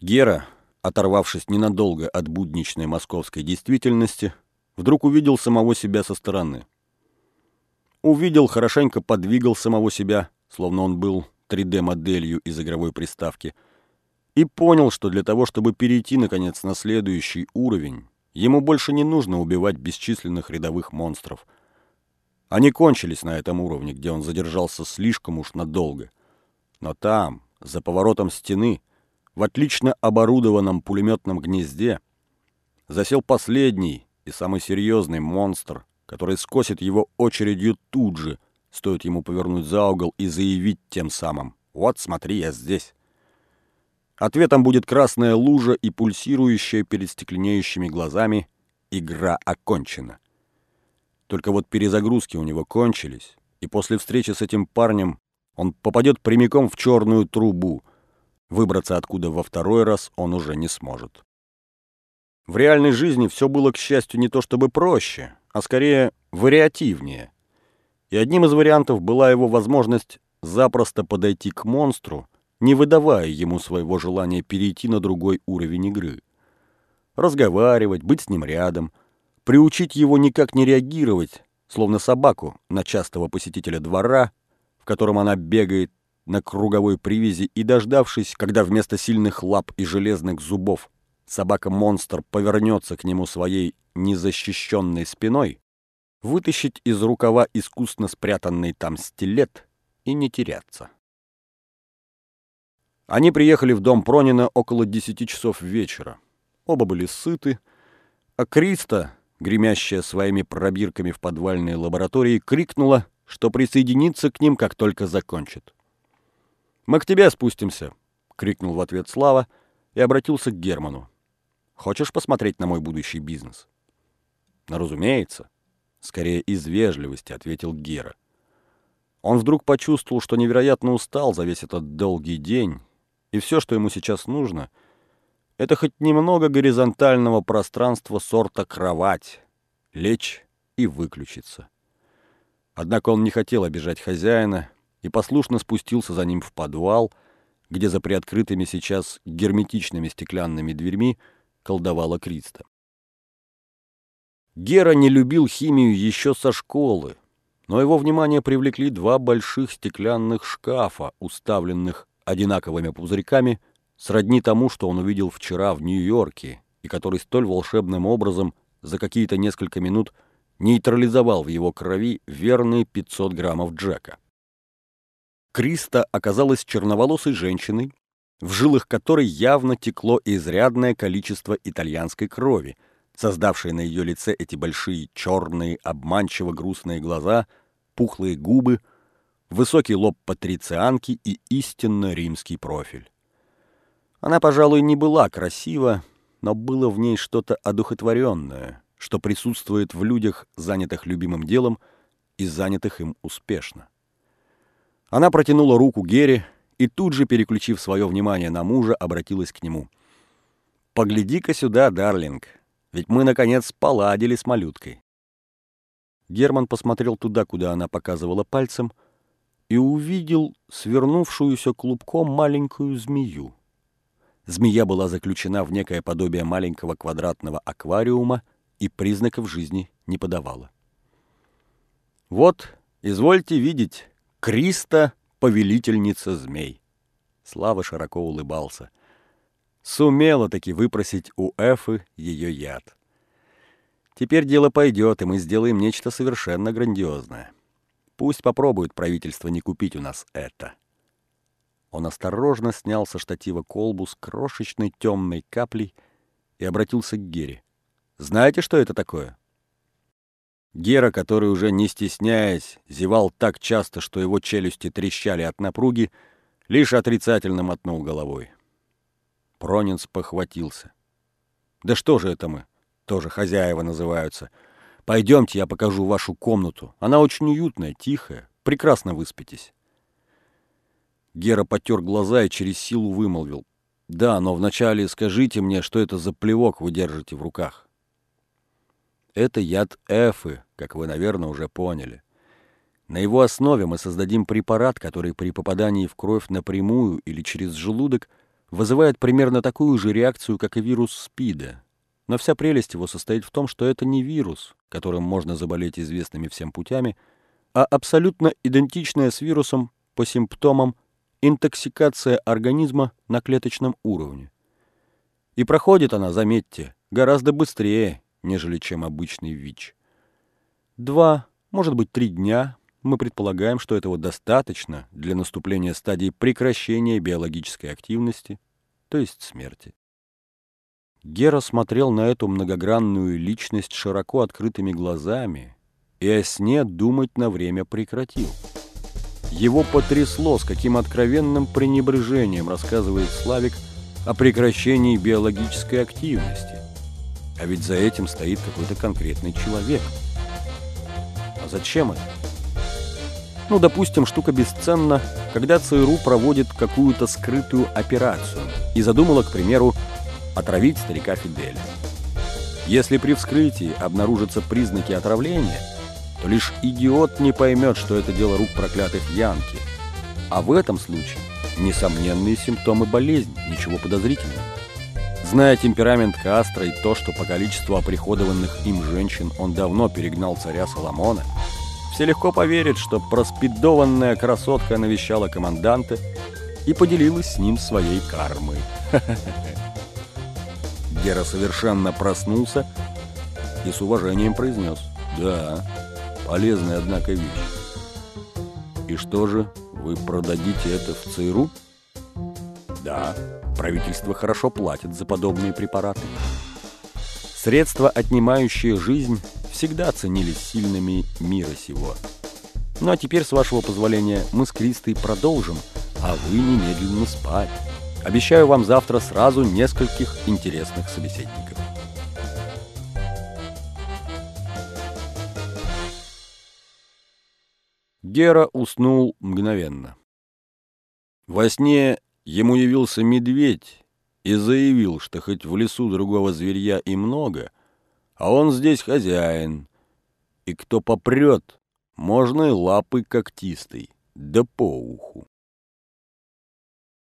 Гера, оторвавшись ненадолго от будничной московской действительности, вдруг увидел самого себя со стороны. Увидел, хорошенько подвигал самого себя, словно он был 3D-моделью из игровой приставки, и понял, что для того, чтобы перейти, наконец, на следующий уровень, ему больше не нужно убивать бесчисленных рядовых монстров. Они кончились на этом уровне, где он задержался слишком уж надолго. Но там, за поворотом стены, в отлично оборудованном пулеметном гнезде, засел последний и самый серьезный монстр, который скосит его очередью тут же, стоит ему повернуть за угол и заявить тем самым «Вот, смотри, я здесь». Ответом будет красная лужа и пульсирующая перед стекленеющими глазами «Игра окончена». Только вот перезагрузки у него кончились, и после встречи с этим парнем он попадет прямиком в черную трубу. Выбраться откуда во второй раз он уже не сможет. В реальной жизни все было, к счастью, не то чтобы проще, а скорее вариативнее. И одним из вариантов была его возможность запросто подойти к монстру, не выдавая ему своего желания перейти на другой уровень игры. Разговаривать, быть с ним рядом, приучить его никак не реагировать, словно собаку на частого посетителя двора котором она бегает на круговой привязи, и, дождавшись, когда вместо сильных лап и железных зубов собака-монстр повернется к нему своей незащищенной спиной, вытащить из рукава искусно спрятанный там стилет и не теряться. Они приехали в дом Пронина около десяти часов вечера. Оба были сыты, а Криста, гремящая своими пробирками в подвальной лаборатории, крикнула — что присоединится к ним, как только закончит. «Мы к тебе спустимся!» — крикнул в ответ Слава и обратился к Герману. «Хочешь посмотреть на мой будущий бизнес?» «Ну, разумеется!» — скорее из вежливости ответил Гера. Он вдруг почувствовал, что невероятно устал за весь этот долгий день, и все, что ему сейчас нужно, это хоть немного горизонтального пространства сорта кровать, лечь и выключиться. Однако он не хотел обижать хозяина и послушно спустился за ним в подвал, где за приоткрытыми сейчас герметичными стеклянными дверьми колдовала Криста. Гера не любил химию еще со школы, но его внимание привлекли два больших стеклянных шкафа, уставленных одинаковыми пузырьками, сродни тому, что он увидел вчера в Нью-Йорке, и который столь волшебным образом за какие-то несколько минут – нейтрализовал в его крови верные 500 граммов Джека. Криста оказалась черноволосой женщиной, в жилах которой явно текло изрядное количество итальянской крови, создавшей на ее лице эти большие черные, обманчиво грустные глаза, пухлые губы, высокий лоб патрицианки и истинно римский профиль. Она, пожалуй, не была красива, но было в ней что-то одухотворенное — что присутствует в людях, занятых любимым делом и занятых им успешно. Она протянула руку Гере и тут же, переключив свое внимание на мужа, обратилась к нему. «Погляди-ка сюда, Дарлинг, ведь мы, наконец, поладили с малюткой». Герман посмотрел туда, куда она показывала пальцем, и увидел свернувшуюся клубком маленькую змею. Змея была заключена в некое подобие маленького квадратного аквариума, и признаков жизни не подавала. Вот, извольте видеть, Криста — повелительница змей. Слава широко улыбался. Сумела таки выпросить у Эфы ее яд. Теперь дело пойдет, и мы сделаем нечто совершенно грандиозное. Пусть попробует правительство не купить у нас это. Он осторожно снял со штатива колбу с крошечной темной каплей и обратился к Гере. Знаете, что это такое? Гера, который уже не стесняясь, зевал так часто, что его челюсти трещали от напруги, лишь отрицательно мотнул головой. Пронин похватился. «Да что же это мы? Тоже хозяева называются. Пойдемте, я покажу вашу комнату. Она очень уютная, тихая. Прекрасно выспитесь». Гера потер глаза и через силу вымолвил. «Да, но вначале скажите мне, что это за плевок вы держите в руках?» Это яд эфы, как вы, наверное, уже поняли. На его основе мы создадим препарат, который при попадании в кровь напрямую или через желудок вызывает примерно такую же реакцию, как и вирус СПИДа. Но вся прелесть его состоит в том, что это не вирус, которым можно заболеть известными всем путями, а абсолютно идентичная с вирусом по симптомам интоксикация организма на клеточном уровне. И проходит она, заметьте, гораздо быстрее, нежели чем обычный ВИЧ. Два, может быть, три дня мы предполагаем, что этого достаточно для наступления стадии прекращения биологической активности, то есть смерти. Гера смотрел на эту многогранную личность широко открытыми глазами и о сне думать на время прекратил. Его потрясло, с каким откровенным пренебрежением рассказывает Славик о прекращении биологической активности. А ведь за этим стоит какой-то конкретный человек. А зачем это? Ну, допустим, штука бесценна, когда ЦРУ проводит какую-то скрытую операцию и задумала, к примеру, отравить старика Фиделя. Если при вскрытии обнаружатся признаки отравления, то лишь идиот не поймет, что это дело рук проклятых Янки. А в этом случае несомненные симптомы болезни, ничего подозрительного. Зная темперамент Кастро и то, что по количеству оприходованных им женщин он давно перегнал царя Соломона, все легко поверят, что проспидованная красотка навещала команданта и поделилась с ним своей кармой. Гера совершенно проснулся и с уважением произнес. «Да, полезная, однако, вещь. И что же, вы продадите это в ЦРУ?» «Да, правительство хорошо платит за подобные препараты». Средства, отнимающие жизнь, всегда ценились сильными мира сего. Ну а теперь, с вашего позволения, мы с Кристой продолжим, а вы немедленно спать. Обещаю вам завтра сразу нескольких интересных собеседников. Гера уснул мгновенно. Во сне ему явился медведь и заявил, что хоть в лесу другого зверья и много, а он здесь хозяин. И кто попрет, можно и лапой когтистой, да по уху.